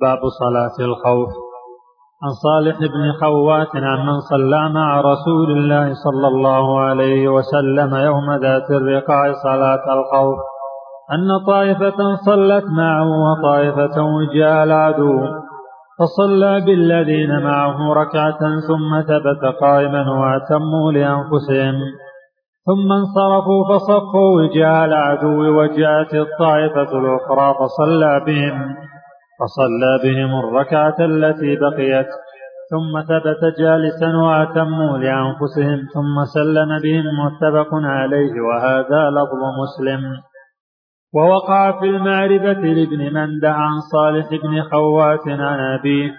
باب صلاة الخوف. عن صالح بن خوات عن من صلى مع رسول الله صلى الله عليه وسلم يوم ذات الرقاع صلاة الخوف. أن طائفة صلت معه وطائفة وجاء العدو فصلى بالذين معه ركعة ثم ثبت قائما وأتموا لأنفسهم. ثم انصرفوا فصفوا وجاه العدو وجاءت الطائفة الأخرى فصلى بهم. فصلى بهم الركعة التي بقيت ثم ثبت جالسا وأتموا لأنفسهم ثم سلم بهم متفق عليه وهذا لفظ مسلم. ووقع في المعرفة لابن مندع عن صالح بن خوات عن أبيه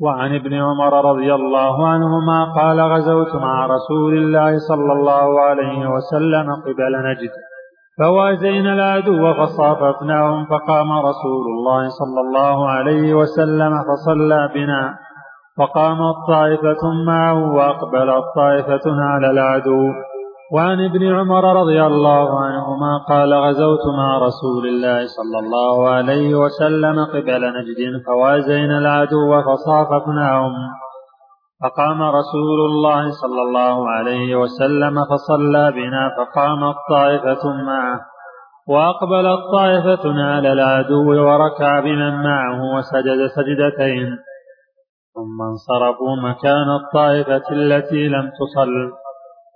وعن ابن عمر رضي الله عنهما قال غزوت مع رسول الله صلى الله عليه وسلم قبل نجد. فوازينا العدو فصاففناهم فقام رسول الله صلى الله عليه وسلم فصلى بنا. فقامت طائفة معه وأقبلت طائفة على العدو. وعن ابن عمر رضي الله عنهما قال غزوت مع رسول الله صلى الله عليه وسلم قبل نجد فوازينا العدو فصاففناهم فقام رسول الله صلى الله عليه وسلم فصلى بنا فقامت طائفة معه وأقبلت طائفة على العدو وركع بمن معه وسجد سجدتين ثم انصرفوا مكان الطائفة التي لم تصل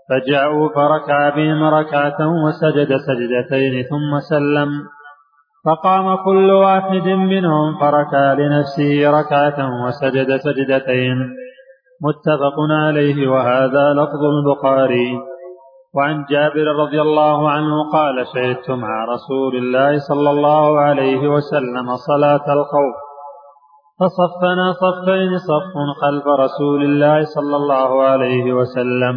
فجاءوا فركع بهم ركعة وسجد سجدتين ثم سلم فقام كل واحد منهم فركع لنفسه ركعة وسجد سجدتين. متفق عليه وهذا لفظ البخاري. وعن جابر رضي الله عنه قال شهدت مع رسول الله صلى الله عليه وسلم صلاة الخوف. فصفنا صفين صف خلف رسول الله صلى الله عليه وسلم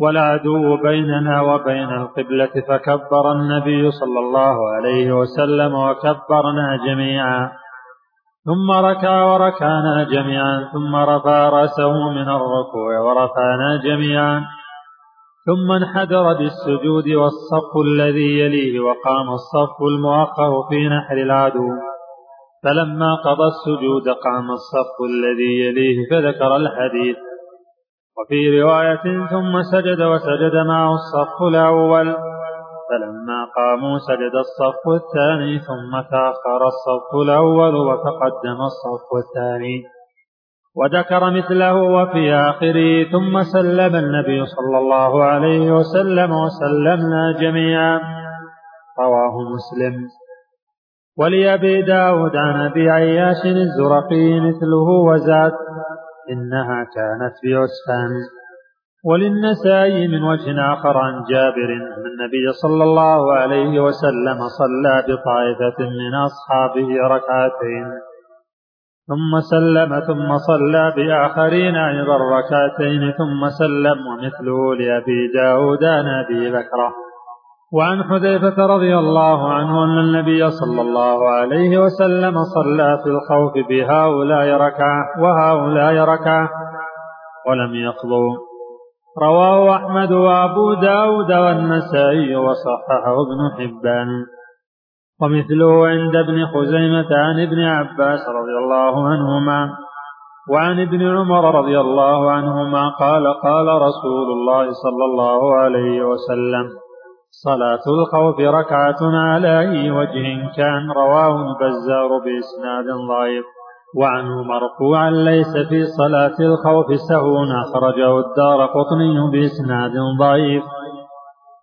والعدو بيننا وبين القبلة فكبر النبي صلى الله عليه وسلم وكبرنا جميعا. ثم ركع وركعنا جميعا ثم رفع رأسه من الركوع ورفعنا جميعا ثم انحدر بالسجود والصف الذي يليه وقام الصف المؤخر في نحر العدو. فلما قضى السجود قام الصف الذي يليه فذكر الحديث. وفي رواية ثم سجد وسجد معه الصف الأول. فلما قاموا سجد الصف الثاني ثم تأخر الصف الأول وتقدم الصف الثاني. وذكر مثله وفي آخره ثم سلم النبي صلى الله عليه وسلم وسلمنا جميعا. رواه مسلم. ولأبي داود عن أبي عياش الزرقي مثله وزاد إنها كانت في عسفان وللنسائي من وجه آخر عن جابر أن النبي صلى الله عليه وسلم صلى بطائفة من أصحابه ركعتين. ثم سلم ثم صلى بآخرين أيضا ركعتين ثم سلم ومثله لأبي داود عن أبي بكرة وعن حذيفة رضي الله عنه أن النبي صلى الله عليه وسلم صلى في الخوف بهؤلاء ركعة وهؤلاء ركعة ولم يقضوا. رواه أحمد وأبو داود والنسائي وصححه ابن حبان. ومثله عند ابن خزيمة عن ابن عباس رضي الله عنهما وعن ابن عمر رضي الله عنهما قال قال رسول الله صلى الله عليه وسلم صلاة الخوف ركعة على أي وجه كان رواه البزار بإسناد ضعيف. وعنه مرفوعا ليس في صلاة الخوف سهو أخرجه الدار قطني بإسناد ضعيف.